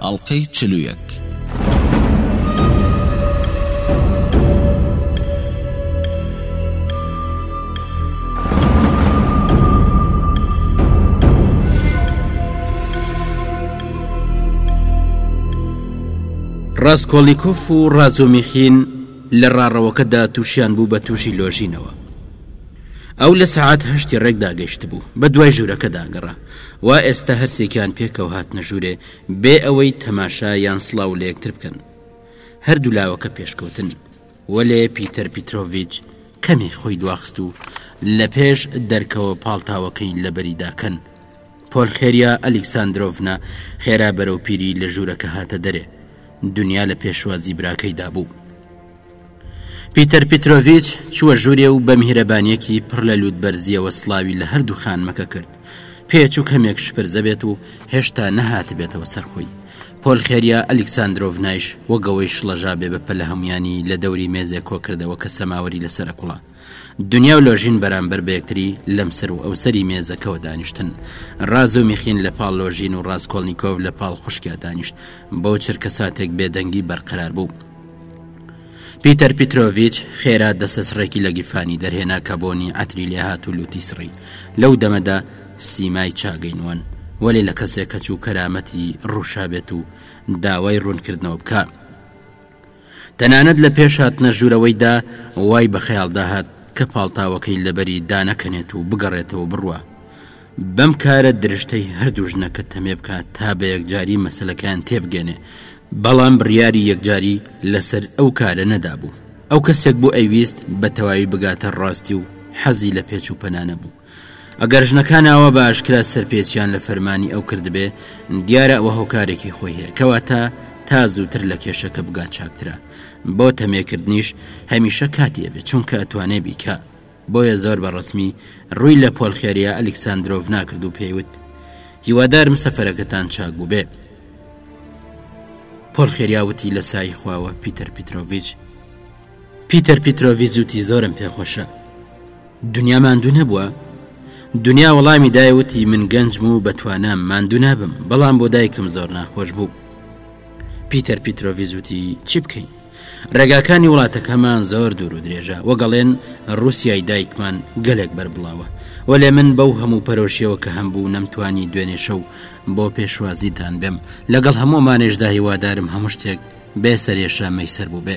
ئەڵقەی چل و یەک. ڕاسکۆڵیکۆف و ڕازۆمیخین لە ڕاڕەوەکەدا تووشیان بوو بە تووشی لۆژینەوە ئەو لە سەعات هەشتی ڕێکدا گەشتبوو بە دوای ژوورەکەدا گەڕا وا ئێستا هەرسێکیان پێکەوە هاتنە ژوورێ بێ ئەوەی تەماشا یان سڵاو لە یەکتر بکەن. هەردوو لاوەکە پێشکەوتن. وەلێ پیتەر پیترۆڤیچ کەمێک خۆی دواخست و لە پێش دەرکەوە پاڵتاوەکەی لە بەریدا کەن. پۆلخێریا ئەلیکساندرۆڤنا خێرا بەرەو پیری لە ژوورەکە هاتە دەرێ. دونیا لە پێشوازی براکەیدا بوو. پیتەر پیترۆڤیچ چووە ژوورێ و بە میهرەبانیەکی پڕ لە لووت بەرزیەوە سلاوی لە هەردوو خانمەکە کرد پێچوو کەمێک شپرزە بێت و هێشتا نەهات بێتەوە سەرخۆی پۆل خێریا ئەلیکساندرۆڤنایش وەگەوەی شڵەژا بێ بە پەلە هەمویانی لە دەوری مێزێک کۆکردەوە کە سەماوەری لەسەرە کوڵە دنیا و لۆژین بەرامبەر بە یەکتری لەم سەر و ئەوسەری مێزەکەوە دانیشتن ڕاز و میخین لە پاڵ لۆژین و ڕاستکۆلنییکۆڤ لە پاڵ خوشکیا دانیشت بۆ چرکە ساتێک بێدەنگی بەرقەرار بوو. پیتەر پیترۆڤچ خێرا دەسەسڕێکی لە گیرفانی دەرهێنا کە بۆنی عەتری لێهات و لوتی سڕی لەو دەمەدا سیمای چاگەی نوان وەلێ لە کەسێک کەچوو کەرامەتی ڕووشابێت و داوای ڕوونکردنەوە بکا. تەنانەت لە پێش هاتنە ژوورەوەیدا وای بە خەیاڵدا هات کە پاڵتاوەکەی لەبەری دانەکەنێت و بگەڕێتەوە بڕوا بەم کارە درشتەی هەردوو ژنەکە تەمێ بکات تا بە یەکجاری مەسلەکان تێبگەنێ بەڵام بڕیاری یەکجاری لەسەر ئەو کارە نەدابوو ئەو کەسێک بوو ئەیویست بە تەواوی بگاتە ڕاستی و حەزی لە پێچ و پەنانە بوو ئەگەر ژنەکان ئاوا بە ئاشکرا سەرپێچیان لە فەرمانی ئەو کردبێ دیارە ئەوە هۆکارێکی خۆی هەیە کەواتە تا زووتر لە کێشەکە بگات چاکترە بۆ تەمێکردنیش هەمیشە کاتی ئەبێ چونکە ئەتوانێ بیکە بۆیە زۆر بە ڕسمی ڕووی لە پۆلخێریا ئەلیکساندرۆڤ ناکرد و پێیوت هیوادارم سەفەرەکەتان چاک بوو بێ پۆلخێریاوتی لە سای خواوە پیتەر پیتۆڤچ پیتەر پیتۆڤی جوتی زۆرم پێخۆشە دنیا ماندوو نەبووە دنیا وەڵامی دایوتی من گەنجم و بەتوانام ماندوو نابم بەڵام بۆ دایکم زۆر ناخۆش بوو پیتەر پیتۆڤی جوتی چی بکەین ڕێگاکانی وڵاتەکەمان زۆر دوور و درێژە وەگەڵێن رووسای دایکمان گەلێک بەربڵاوە وەلێ من بەو هەموو پەرۆشیەوە کە هەم بوو نەمتوانی دوێنێشە و بۆ پێشوازیتان بم لەگەڵ هەموومانێشدا هیوادارم هەموو شتێک بێ سەرێشە مەیسەر بوو بێ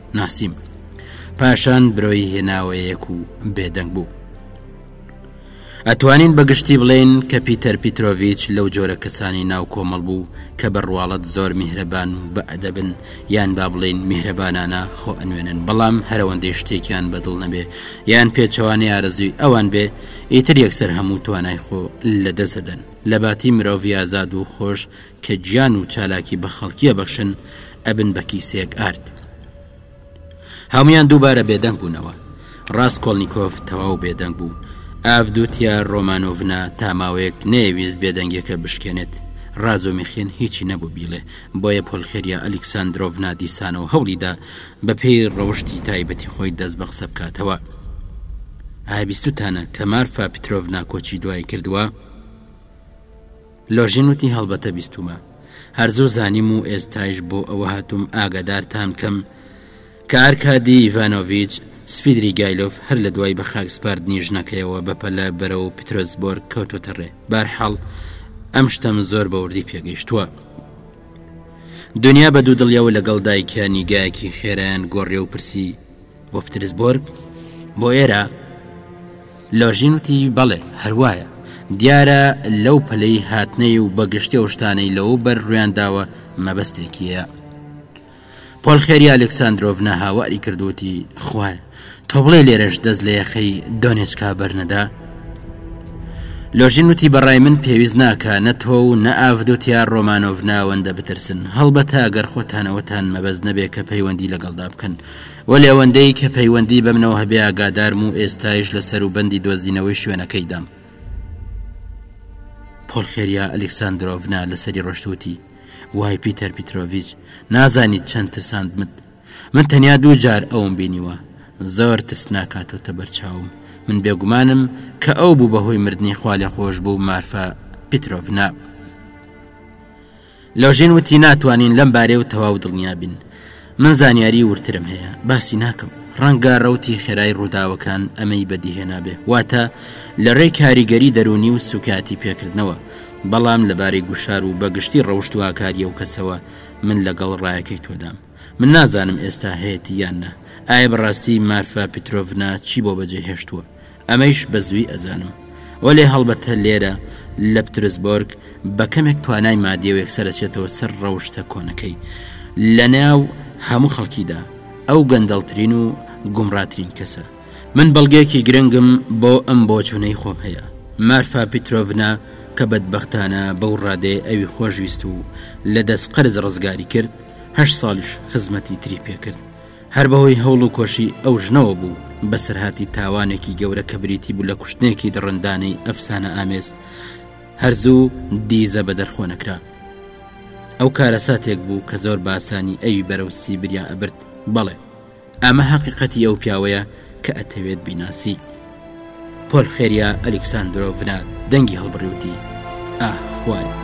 ناسیم پاشان برۆی هێناوەیەک و بێدەنگ بوو ئەتوانین بەگشتی بڵێن کە پیتەر پیتۆڤچ لەو جۆرە کەسانی ناو کۆمەڵ بوو کە بەڕواڵەت زۆر میهرەبان و بە ئەدەبن یان با بڵین میهرەبانانە خۆ ئەنوێنن بەڵام هەرەوەندەی شتێکیان بەدڵ نەبێ یان پێچەوانەی ئارزوی ئەوان بێ ئیتر یەکسەر هەموو توانای خۆ لە دەسەدەن لە باتی مرۆڤ ئازاد و خۆش کە گیان و چالاکی بە خەڵکی ئەبەخشن ئەبن بە کیسەیەک ئارد. هەموویان دووبارە بێدەنگ بوونەوە. ڕاسکۆڵنیکۆف تەواو بێدەنگ بوو. ئاڤدوتیا ڕۆمانۆڤنا تا ماوەیەک نەیەویست بێدەنگییەکە بشکێنێت. ڕازۆمیخین هیچی نەبوو بیڵێ، بۆیە پۆلخێریا ئەلیکساندرۆڤنا دیسانەوە هەوڵی دا بەپێی ڕەوشتی تایبەتی خۆی دەست بە قسە بکاتەوە. ئایا بیستتانە کە مارفا پیترۆڤنا کۆچی دوایی کردووە؟ لۆژین وتی هەڵبەتە بیستوومە، هەر زوو زانیم و ئێستایش بۆ ئەوە هاتووم ئاگادارتان بکەم کە ئارکادی ئیڤانۆڤیچ سفیدریگایلۆف هەر لە دوای بەخاکسپاردنی ژنەکەیەوە بەپەلە بەرەو پترۆزبۆرگ کەوتۆتە ڕێ بارحاڵ ئەم شتەم زۆر بە وردی پێگەیشتووە. دنیا بە دوو دڵیەوە لەگەڵ دایکیا نیگایەکی خێرایان گۆڕیەو پرسی بۆ پترسبۆرگ بۆ ئێرە لۆژین وتی بەڵێ هەروایە دیارە لەو پلەی هاتنەی و بەگشتی ئەو شتانەی لەو بەر ڕویان داوە مەبەستێکیە پۆلخێری ئەلکسسانندۆڤنا هاواری کردوتی خوارد تۆ بڵێ لێرەش دەست لە یەخەی دۆنێچکا بەرنەدا لۆژین وتی بە ڕای من پێویست ناکا نە تۆ و نە ئاڤدۆتیا ڕۆمانۆڤ ناوەندە بترسن هەڵبەتە گەر خۆتانەوەتان مەبەست نەبێ کە پەیوەندی لەگەڵدا بکەن و لێوەندەی کە پەیوەندی بەمنەوە هەبێ ئاگادارم و ئێستایش لە سەر و بەندی دۆزینەوەی شوێنەکەیدام پۆلخێریا ئەلکسسانندۆڤنا لەسەری ڕۆشتوتی وای پیتەر پیتۆڤچ نازانیت چەند ترساندمت من تەنیا دوو جار ئەوم بینیوە زۆر ترسناک هاتۆتە بەرچاوم من بێگومانم کە ئەو بوو بەهۆی مردنی خوا لێ خۆش بوو مارفا پیتۆڤنا لۆژین وتی ناتوانین لەم بارەی و تەواو دڵنیابین من زانیاری ورترم هەیە باسی ناکەم ڕەنگە ڕوتی خێرای ڕووداوەکان ئەمەی بەدیهێنابێ واتە لە ڕێ کاریگەری دەرونی و سوکایەتی پێکردنەوە بەڵام لەبارەی گوشار و بەگشتی ڕەوشتواکاریە و کەسەوە من لەگەڵ ڕایەکەی تۆدام من نازانم ئێستا هەیەتی یان نا ئایە بەڕاستی مارفا پیترۆڤنا چی بۆ بەجێ هێشتووە ئەمەیش بە زووی ئەزانم وەلێ هەڵبەتە لێرە لە پترسبۆرگ بە کەمێک توانای مادیە و یەکسەر ئەچێتەوە سەر ڕەوشتە کۆنەکەی لە نێو هەموو خەڵکیدا ئەو گەندەڵترین و گومڕاترین کەسە من بەڵگەیەکی گرنگم بۆ ئەم بۆچوونەی خۆم هەیە مارفا پیترۆڤنا کە بەدبەختانە بەو ڕادەیە ئەوی خۆشویست و لە دەست قەرز ڕزگاری کرد هەشت ساڵیش خزمەتی تری پێکرد هەر بەهۆی هەوڵ و کۆشی ئەو ژنەوە بوو بەسەرهاتی تاوانێکی گەورە کە بریتی بوو لە کوشتنێکی دڕندانەی ئەفسانە ئامێز هەرزوو دیزە بە دەرخۆ نەکرا ئەو کارە ساتێک بوو کە زۆر باسانی ئەوی بەرەو سیبریا ئەبرد بەڵێ ئەمە هەقیقەتی ئەو پیاوەیە کە ئەتەوێت بیناسی. پۆلخێریا ئەلیکساندرۆڤنا دەنگی هەڵبڕی وتی، ئاه خوایە!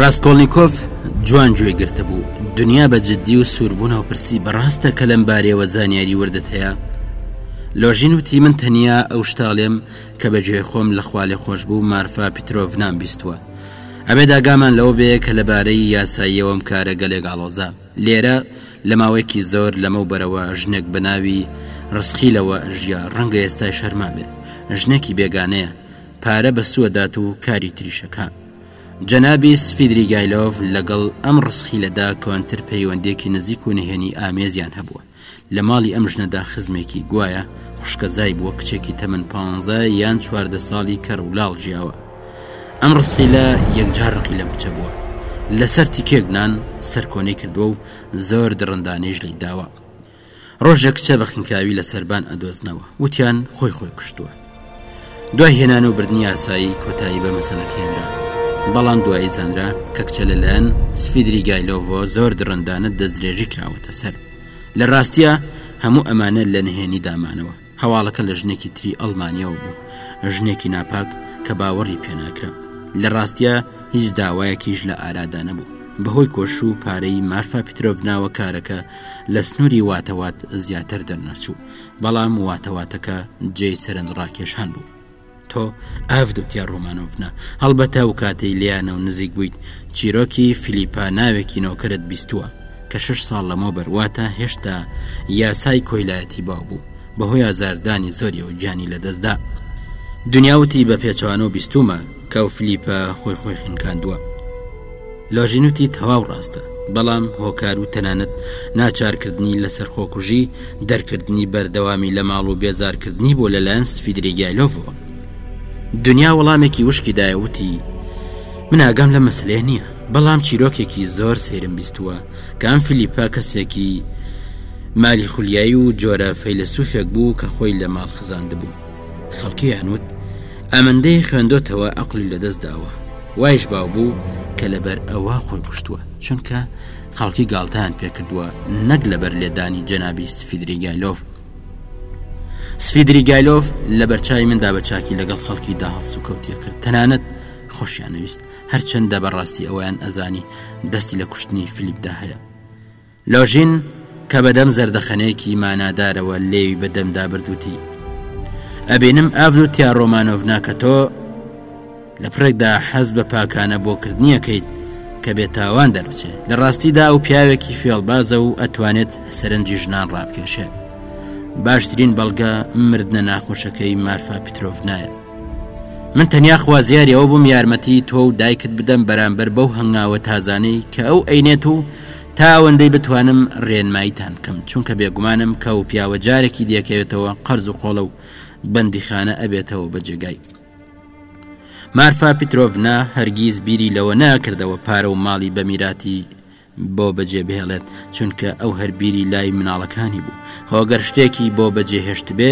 ڕاستکۆڵنییکۆف جوان گوێ گرتبوو دنیا بە جددی و سووربوونەوە پرسی بەڕاستە کە لەم بارەوە زانیاری وردت هەیە لۆژین وتی من تەنیا ئەو شتاڵێم کە بەگوێ خۆم لە خوالێ خۆش بوو مارفا پیتۆڤ نام بیستوە ئەبێ داگامان لەوە بێ کە لەبارەی یاساییەوەم کارە گەلێک ئاڵۆزە لێرە لە ماوەیەکی زۆر لەمە و بەرەوە ژنێک بەناوی ڕسخیلەوە ژیا ڕەنگە ئێستای شەرما بێ ژنێکی بێگانەیە پارە بە سووەدات و کاری تریشە کان. جەنابی سفیدریگایلۆڤ لەگەڵ ئەم ڕسخیلەدا کۆنتر پەیوەندێکی نزیک و نهێنی ئامێزیان هەبووە. لە ماڵی ئەم ژنەدا خزمێکی گوایە خوشکەزای بووە کچێکی تەمەن پانزە یان چواردە ساڵی کەڕ و لاڵ ژیاوە. ئەم ڕسخیلە یەکجار ڕقی لەم کچە بووە. لەسەر تیکێک نان سەرکۆنەی کردووە و زۆر دڕندانەیش لێی داوە. ڕۆژێک کچە بە خنکاوی لە سەربان ئەدۆزنەوە وتیان خۆی خۆی کوشتووە دوای هێنان و بردننی یاسایی کۆتایی بە مەسەلەکەێنرا بەڵام دوایی زانرا کە کچە لەلایەن سفیدری گایلۆڤۆ زۆر درڕندانە دەستدرێژی کراوەتە سەر لە ڕاستە هەموو ئەمانە لە نهێنی دامانەوە هەواڵەکە لە ژنێکی تری ئەڵمانیەوە بوو ژنێکی ناپاک کە باوەڕی پێناکرا لە ڕاستە هیچ داوایەکیش لە ئارادا نەبوو بەهۆی کۆش و پارەی مارفا پیترۆڤناوە کارەکە لە سنووری واتەوات زیاتر دەرنەچوو بەڵام واتەواتەکە جێی سەرنج ڕاکێشان بوو تۆ ئەڤدت یا ڕۆمانۆڤنا، هەڵبەتە ئەو کاتەی لێیانەوە نزیک بوویت، چیرۆکی فیلیپا ناوێکی نۆکەرت بیستووە، کە شەش ساڵ لەمەوبەر واتە هێشتا یاسای کۆیلایەتی باو بوو، بەهۆی ئازاردانی زۆریەوە گیانی لەدەستدا. دنیا وتی بە پێچەوانەوە بیستوومە، کە ئەو فیلیپە خۆی خۆی خنکاندووە. لۆژینوتی تەواو ڕاستە، بەڵام هۆکار و تەنانەت ناچارکردنی لەسەر خۆکوژی، دەرکردنی بەردەوامی لە ماڵ و بێزارکردنی بوو لەلایەن سفیدریگایلۆڤەوە. دونیا وەڵامێکی وشکی دایە وتی، من ئاگام لەم مەسەلەیە نییە، بەڵام چیرۆکێکی زۆر سەیرم بیستووە کە ئەم فیلیپە کەسێکی مالیخولیایی و جۆرە فەیلەسوفێک بوو کە خۆی لە ماڵ خزاندبوو. خەڵکی ئەیانوت، ئەمەندەی خوێندۆتەوە ئەقلی لەدەست داوە وایش باو بوو کە لەبەر ئەوە خۆی کوشتووە چونکە خەڵکی گاڵتان پێکردووە نەک لەبەر لێدانی جەنابی سفیدری گایلۆف سفیدری گایلۆف لە بەرچوی مندا بە چاکی لەگەڵ خەڵکی دا هەڵس و کەوتیە کرد تەنانەت خۆشیانویست هەرچەندە بەڕاستی ئەویان ئەزانی دەستی لە کوشتنی فلیپدا هەیە لۆژین کە بە دەم زەردەخەنەیەکی مانادارەوە لێوی بە دەمدا برد وتی، ئەبینم ئاڤلوتیا ڕۆمانۆڤنا کە تۆ لە پڕێکدا حەز بە پاکانە بۆ کردنیەکەیت کە بێ تاوان دەربچێ لە ڕاستیدا و پیاوێکی فێڵبازە و ئەتوانێت سەرنجی ژنان ڕابکێشێ باشترین بەڵگە مردە ناخۆشەکەی مارفا پیتۆڤنایە من تەنیا خوازیاری ئەوە بووم یارمەتی تۆ و دایکت بدەم بەرامبەر بەو هەنگاوە تازانەی کە ئەو ئەینێت و تا ئەوەندەی بتوانم ڕێنماییتان بکەم چونکە بێگومانم کە و پیاوە جارێکی دێکەوێتەوە قەرز و قۆڵە و بەندیخانە ئەبێتەوە بە جێگای مارفا پیتۆڤنا هەرگیز بیری لەوە ناکردەوە پارە و ماڵی بە میراتی بۆ بەجێ بهێڵێت چونکە ئەو هەر بیری لای مناڵەکانی بوو هۆگەر شتێکی بۆ بەجێهێشت بێ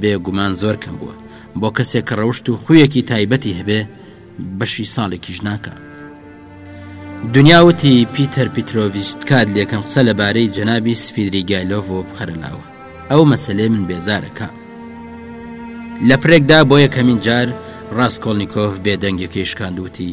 بێگومان زۆر کەم بووە بۆ کەسێک کە ڕەوشت و خویەکی تایبەتی هەبێ بەشی ساڵێکیش ناکە دنیاوتی پیتەر پیتۆڤست کات لێکم قسە لەبارەی جەنابی سفیدری گایلۆڤ و بخەرەلاوە ئەو مەسلێ من بێزارەکە لە پرێکدا بۆ یەکەمین جار ڕاستکۆڵنییکۆف بێدەنگەکەی شکاندوتی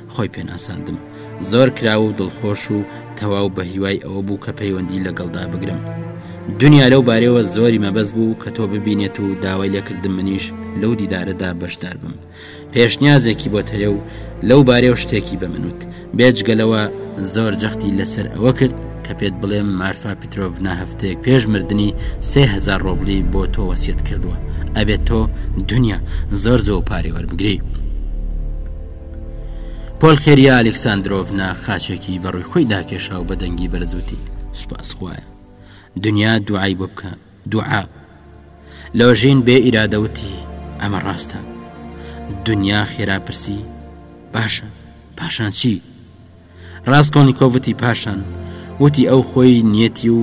خۆی پێناساندم زۆر کراوە و دڵخۆش و تەواو بە هیوای ئەوە بوو کە پەیوەندی لەگەڵدا بگرم دنیا لەو بارەوە زۆری مەبەست بوو کە تۆ ببینێت و داوای لێکردم منیش لەو دیدارەدا بەشدار بم پێشنیازێکی بۆ تەیە و لەو بارەوە شتێکی بە منوت بێجگەلەوە زۆر جەختی لەسەر ئەوە کرد کە پێت بڵێم مارفا پیتۆڤ ناهفتەیەک پێش مردنی سهزار ڕۆبلی بۆ تۆ وەسیەت کردووە ئەبێت تۆ دنیا زۆر زۆ پارێوەربگری پۆلخێریا ئەلیکساندرۆڤنا خاچێکی بەڕووی خۆی داکێشا و بە دەنگی بەرزوتی سوپاس خوایە دنیا دوعای بۆ بکە دوعا لۆژین بێ ئیرادەوتی ئەمە ڕاستە دنیا خێرا پرسی باشە پاشان چی ڕاسکۆلنیکۆڤ وتی پاشان وتی ئەو خۆی نیەتی و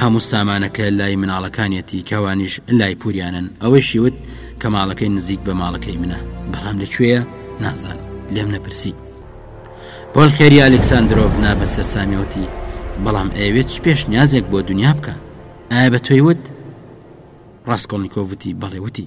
هەموو سامانەکە لای مناڵەکانیەتی کەوانیش لای پوریانن ئەوەیشی وت کە ماڵەکەی نزیک بە ماڵەکەی منە بەڵام لەکوێیە نازان لێم نەپرسی پۆل خێری ئەلکسسانندرۆڤ نا بە سەررسامیوتی بەڵام ئەوێت چ پێش نیازێک بۆ دنیا بکە ئایا بە توی وت ڕاستکۆلنیکۆڤتی بەڵێ وتی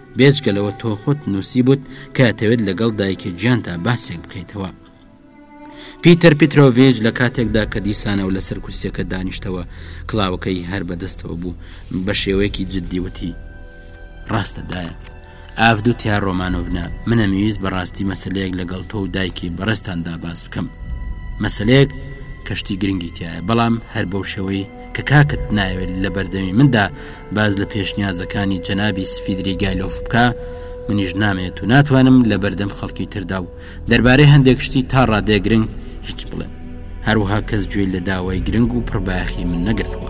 بێجگە لەوە تۆ خۆت نووسی بوت کە ئەتەوێت لەگەڵ دایکی جیانتا باسێک بکەیتەوە. پیتەر پیترۆڤج لە کاتێکدا کە دیسانە و لەسەر کورسەکە دانیشتەوە کڵاوەکەی هەر بەدەستەوە بوو بە شێوەیەکی جددیوتی ڕاستەدایە ئافدو تیا ڕۆمانۆڤنا منەمویست بەڕاستی مەسلەیەک لەگەڵ تۆ و دایکی بەڕستاندا باس بکەم مەسلەیەک کەشتی گرنگی تایە بەڵام هەر بەو شێوەی کە کاکت نایەوێت لە بەردەمی مندا باس لە پێشنیازەکانی جەنابی سفیدریگایلۆف بکا، منیش نامەوێت و ناتوانم لە بەردەم خەڵکی تردا و دەربارەی هەندێک شتی تا ڕادەیەک گرنگ هیچ بڵێم. هەروەها کەس گوێی لە داوای گرنگ و پڕبایەخی من نەگرتووە.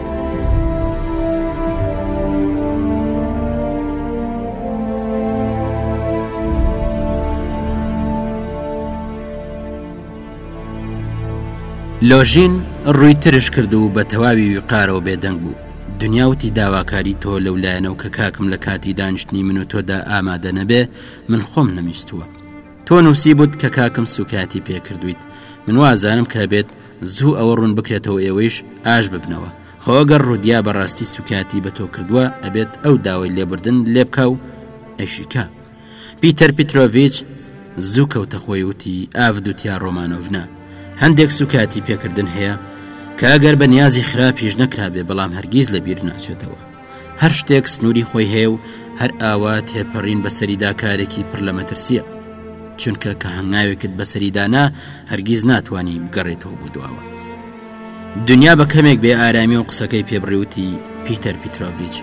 لۆژین ڕووی ترش کرد و بە تەواوی ویقارەوە بێدەنگ بوو دنیاوتی داواکاری تۆ لەو لایەنەوە کە کاکم لە کاتی دانیشتنی من و تۆدا ئامادە نەبێ من خۆم نەمیستووە تۆ نووسی بوت کە کاکم سوکاتی پێکردویت من وازانم کە بێت زوو ئەوە ڕوون بکرێتەوە ئێوەیش ئاش ببنەوە خۆ گەر ڕودیا بەڕاستی سوکایەتی بە تۆ کردووە ئەبێت ئەو داوای لێبردن لێبکە و ئەشیکە پیتەر پیتۆڤچ زوو کەوتە خۆی وتی ئاودوتیا ڕۆمانۆڤنا هەندێک سوکاتی پێکردن هەیە کە گەر بە نیازی خراپیش نەکرابێ بەڵام هەرگیز لە بیر ناچێتەوە هەر شتێک سنووری خۆی هەیە و هەر ئاوا تێپەڕین بەسەریدا کارێکی پڕ لە مەترسیە چونکە کە هەنگاوێکت بەسەریدانا هەرگیز ناتانی بگەڕێتەوە بۆ دواوە دنیا بە کەمێک بێ ئارامی و قسەکەی پێبڕیوتی پیتەر پیتۆڤچ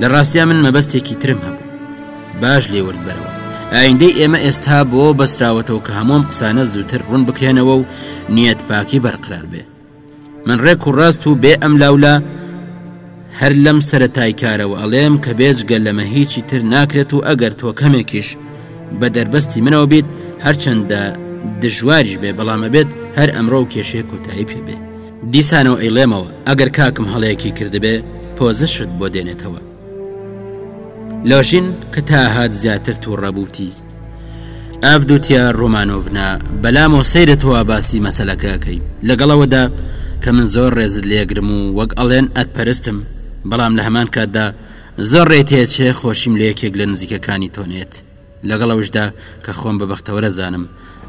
لە ڕاستیا من مەبەستێکی ترم هەبوو باش لێورد بەرەوە ئایندەی ئێمە ئێستا بۆ بەسراوەتەوە کە هەمۆم قسانە زووتر ڕوون بکرێنەوە و نیەت پاکی بەرقرار بێ من ڕێک و ڕاست و بێ ئەملاولا هەر لەم سەرەتای کارەوە ئەڵێم کە بێجگە لەمە هیچی تر ناکرێت و ئەگەر تۆ کەمێکیش بە دەربەستی منەوە بیت هەرچەندە دژواریش بێ بەڵام ئەبێت هەر ئەمڕۆ و کێشەیە کۆتایی پێبێ دیسانەوە ئەیڵێمەوە ئەگەر کاکم هەڵەیەکی کردبێ پۆزشت بۆ دێنێتەوە لۆژین قتا هات زیاتر تووڕە بووتی ئەڤدوتیا ڕۆمانۆڤنا بەلامەوە سەیرە تۆوا باسی مەسلەکەکەی لەگەڵەوەدا کە من زۆر ڕێزت لێگرم و وەک ئەڵێن ئەتپەرستم بەڵام لە هەمان کاتدا زۆر ڕێ تێچێ خۆشیم لە یەکێک لە نزیکەکانی تۆنێت لەگەڵ ئەوشدا کە خۆم بە بەختەوەرە زانم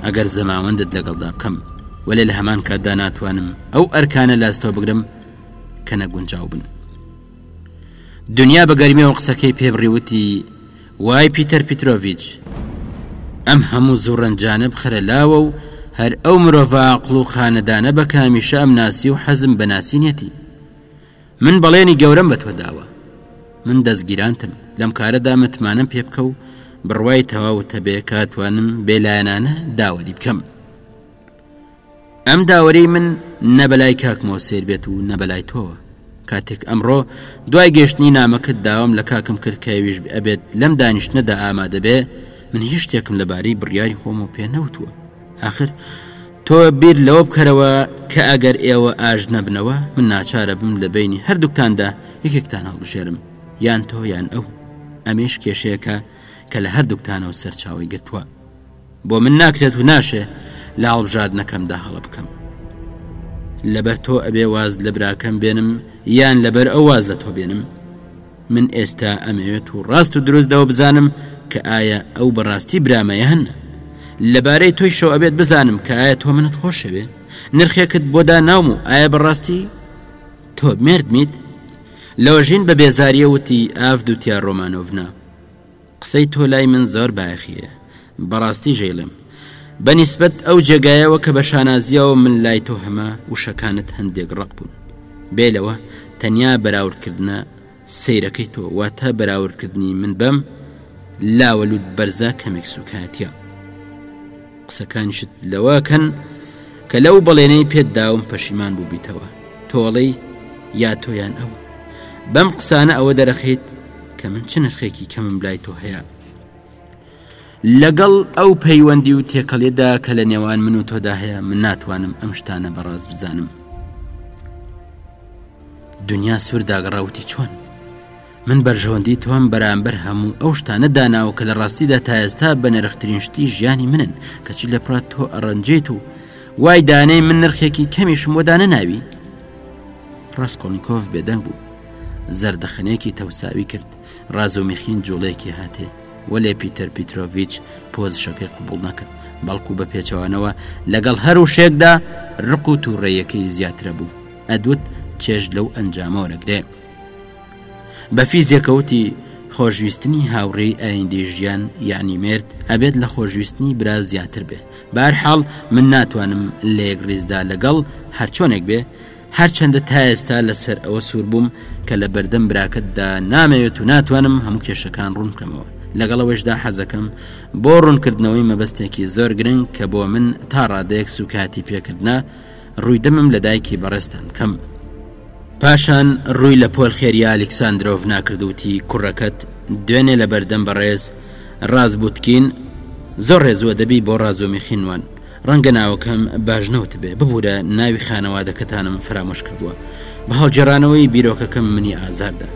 ئەگەر زەماوەندت لەگەڵدا بکەم وەێ لە هەمان کاتدا ناتوانم ئەو ئەرکانە لاستەوە بگرم کە نەگونجاو بن دنیا بە گەرمیەوە قسەکەی پێ بڕی وتی وای پیتەر پیتۆڤچ ئەم هەموو زوڕەنجانە بخەرە لاوە و هەر ئەو مرۆڤە عقل و خانەدانە بە کامیشە ئەم ناسی و حەزم بە ناسینەتی من بەڵێنی گەورەم بە تۆ داوە من دەستگیرانتم لەم کارەدا متمانم پێ بکە و بڕوای تەواو تەبێ کاتوانم بێلایەنانە داوەری بکەم ئەم داوەرەی من نە بەلای کاک مۆسێر بێت و نە بەلای تۆوە کاتێک ئەمڕۆ دوای گەشتنی نامەکەت داوام لە کاکم کرد کەویش ئەبێت لەم دانیشتنەدا ئامادەبێ من هیچ شتێکم لەبارەی بڕیاری خۆم و پێ نەوتووە آخر تۆ بیر لەوە بکەرەوە کە ئەگەر ئێوە ئاش نەبنەوە من ناچارە بم لە بینی هەردووکتاندا یەکێکتان هەڵبژێرم یان تۆ یان ئەو ئەمێش کێشەیەەکە کە لە هەردووکتانەوە سەرچاوی گرتووە بۆ من ناکرێت و ناشێ لە هەڵبژاردنەکەمدا هەڵە بکەم لەبەر تۆ ئەبێ واز لە براکەم بێنم یان لەبەر ئەو واز لە تۆ بێنم من ئێستا ئەمەوێت و ڕاست و دروستەوە بزانم کە ئایا ئەو بەڕاستی برامەیە هەن لەبارەی تۆی شەو ئەبێت بزانم کە ئایا تۆ منت خۆشەوێ نرخێکت بۆدا ناوم و ئایا بەڕاستی تۆ مردمیت لەوەژین بە بێزاریە وتی ئاف دوتیا ڕۆمانۆڤنا قسەی تۆ لای من زۆر بایەخیە بەڕاستی ژەیلم بە نیسبەت ئەو جێگایەوە کە بە شانازیەوە من لای تۆ هەمە وشەکانت هەندێک ڕق بوون بێ لەوە تەنیا بەراوردکردە سیرەکەی تۆ واتە بەراوردکردنی من بەم لاوەلووت بەرزە کەمێک سوکایەتە قسەکانیشت لەوە کەن کە لەو بەڵێنەی پێت داوم پەشیمان بووبیتەوە تۆڵەی یا تۆیان ئەو بەم قسانە ئەوە دەرەخیت کە من چ نرخێکی کەمم لای تۆ هەیە لەگەڵ ئەو پەیوەندی و تێکەڵێدا کە لە نێوان من و تۆدا هەیە من ناتوانم ئەم شتانە بەڕاز بزانم دنیا سوور داگەڕاوتی چۆن من بەرژەوەندی تۆم بەرامبەر هەموو ئەو شتانە داناوە کە لە ڕاستیدا تا ئێستا بە نرخترین شتی ژیانی منن کەچی لە پڕات تۆ ئەڕەنجێت و وای دانەی من نرخێکی کەمیشم وەدانە ناوی ڕاستکۆڵنییکۆف بێدەنگ بوو زەردەخەنێکی تەوساوی کرد ڕازۆمیخین جوڵێکی هاتێ وەلێ پیتەر پیتۆڤچ پۆزشەکەی قوبول نەکرد بەڵکو بە پێچەوانەوە لەگەڵ هەر و شێکدا ڕق و تووڕێیەکەی زیاترە بوو ئەدوت چێژ لەو ئەنجامەوە نەگرێ بە فیزێکە وتی، خۆشویستنی هاوڕێی ئایندەی ژیان یانی مێرد ئەبێت لە خۆشویستنی برا زیاتر بێ. بەهەرحاڵ من ناتوانم لە یەک ڕیزدا لەگەڵ هەرچۆنێک بێ، هەرچەندە تا ئێستا لەسەر ئەوە سوور بووم کە لە بەردەم براکەتدا نامەوێت و ناتوانم هەموو کێشەکان ڕوون بکەمەوە. لەگەڵ ئەوەیشدا حەزەکەم بۆ ڕوونکردنەوەی مەبەستێکی زۆر گرنگ کە بۆ من تا ڕادەیەک سووکایەتی پێکردنە، ڕووی دەمم لە دایکی بەڕێزتان بکەم پاشان ڕووی لە پۆل خێریا ئەلیکساندرۆڤ ناکردوتی کوڕەکەت دوێنێ لە بەردەم بەڕێز ڕاز بوتکین زۆر ڕێزوە دەبی بۆ ڕازۆمی خینوان ڕەنگە ناوەکەم باش نەوت بێ ببوورە ناوی خانەوادەکەتانم فرامۆش کردووە بە هەڵجێرانەوەی بیرۆکەکەم منی ئازاردە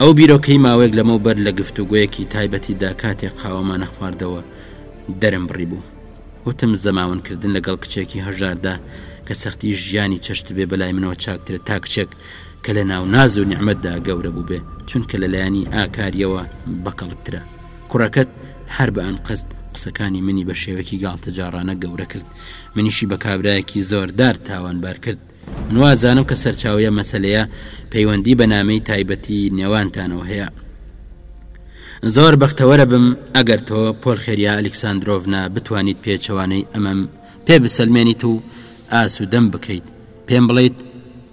ئەو بیرۆکەی ماوەیەک لەمەو بەر لە گفتوگویەکی تایبەتیدا کاتێک قاوەمانە خواردەوە دەرم بڕی بوو وتم زەماوەند کردن لەگەڵ کچێکی هەژاردا کە سەختی ژیانی چەشتبێ بە لای منەوە چاکترە تا کچێک کە لە ناو ناز و نیعمەتدا گەورە بووبێ چونکە لە لایەنی ئاکاریەوە بەکەڵکترە کوڕەکەت هەر بە ئەنقەست قسەکانی منی بە شێوەکی گاڵتەجاڕانە گەورە کرد منیشی بە کابرایەکی زۆردار تاوانبار کرد من وازانم کە سەرچاوەی ئەم مەسەلەیە پەیوەندی بە نامەی تایبەتی نێوانتانەوە هەیە. زۆر بەختەوەرە بم ئەگەر تۆ پۆل خێریا ئەلیکساندرۆڤنا بتوانیت پێچەوانەی ئەمەم پێ بسەلمێنیت و ئاس و دەم بکەیت پێم بڵیت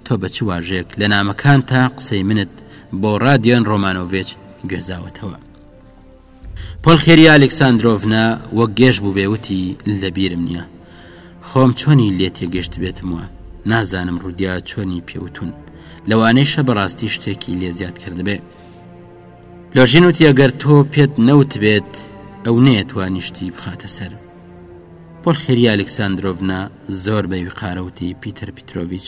تۆ بە چ واژێک لە نامەکان تا قسەی منت بۆ ڕادیۆن ڕۆمانۆڤچ گوێزاوەتەوە. پۆلخێریا ئەلیکساندرۆڤنا وەک گێژ بووبێ وتی، لەبیرم نییە خۆم چۆنی لێ تێگەشتبێتم و نازانم ڕودیا چۆنی پێ وتوون، لەوانەیشە بەڕاستی شتێکی لێ زیاد کردبێ. لۆژین وتی، ئەگەر تۆ پێت نەوتبێت، ئەو نەیەتوانی شتی بخاتە سەر. پۆلخێریا ئەلیکساندرۆڤنا زۆر بە ویقارە وتی، پیتەر پیترۆڤیچ،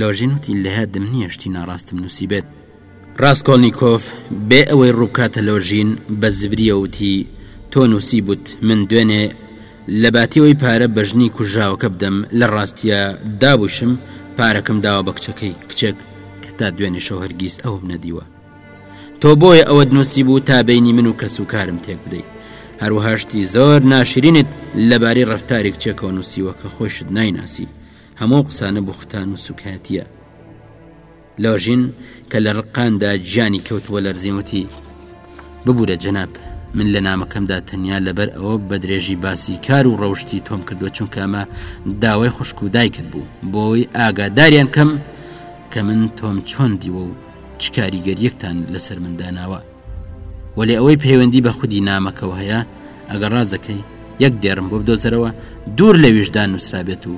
لۆژین وتی لە دم نییە شتی ناڕاستم نووسیبێت. ڕاسکۆڵنیکۆف بێ ئەوەی ڕوو بکاتە لۆژین، بە زبرییەوە وتی تۆ نووسیبووت من دوێنێ لە باتییەوەی پارە بە ژنی کوژراوەکە بدەم، لە ڕاستییا دا بووشم پارەکەم داوە بە کچەکەی، کچێک کە تا دوێنێ شەو هەرگیز ئەوم نەدیوە. تۆ بۆیە ئەوەت نووسیبوو تا بەینی من و کەسوکارم تێک بدەی. هەروەها شتی زۆر ناشرینت لەبارەی ڕەفتاری کچێکەوە نووسیوە کە خۆیشت نایناسی. هەموو ئەو قسانە بوختان و سوکایەتیە لۆژین کە لە ڕقاندا گیانی کەوتووە لەرزیوتی ببوورە جەناب من لە نامەکەمدا تەنیا لەبەر ئەوە بە درێژی باسی کار و ڕەوشتی تۆم کردووە چونکە ئەمە داوای خوشک و دایکت بوو بۆی ئاگاداریان کەم کە من تۆم چۆن دیوە و چ کاریگەریەکتان لەسەر منداناوە وەلێ ئەوەی پەیوەندی بە خودی نامەکەەوە هەیە ئەگەر ڕازەکەی یەک دێرم بۆ بدۆزەرەوە دوور لە ویژدان نووسرابێت و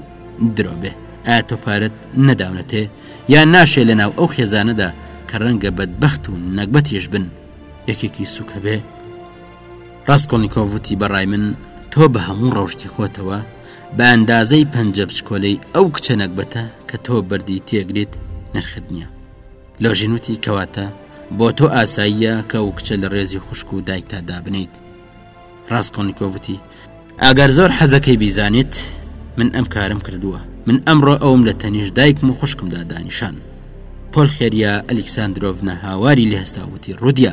درۆبێ ئا تۆ پارەت نەداونەتێ یان ناشێ لە ناو ئەو خێزانەدا کە ڕەنگە بەدبخت و نەگبەتیش بن یەکێکی سوکە بێ ڕاستکۆڵنییکۆڤوتی بەڕای من تۆ بە هەموو ڕەوشتی خۆتەوە بە ئەندازەی پەنجە بچکۆلەی ئەو کچە نەگبەتە کە تۆ بەردی تێگریت نرخت نییە لۆژین وتی، کەواتە بۆ تۆ ئاساییە کە ئەو کچە لە ڕێزی خوشک و دایکتا دابنێیت؟ ڕاستکۆلنیکۆڤ وتی، ئەگەر زۆر حەزەکەی بیزانیت، من ئەم کارەم کردووە. من ئەمڕۆ ئەوم لە تەنیشت دایکم و خوشکمدا دانیشاند. پۆلخێریا ئەلیکساندرۆڤنا هاواری لێ هەستا و وتی، ڕودیا!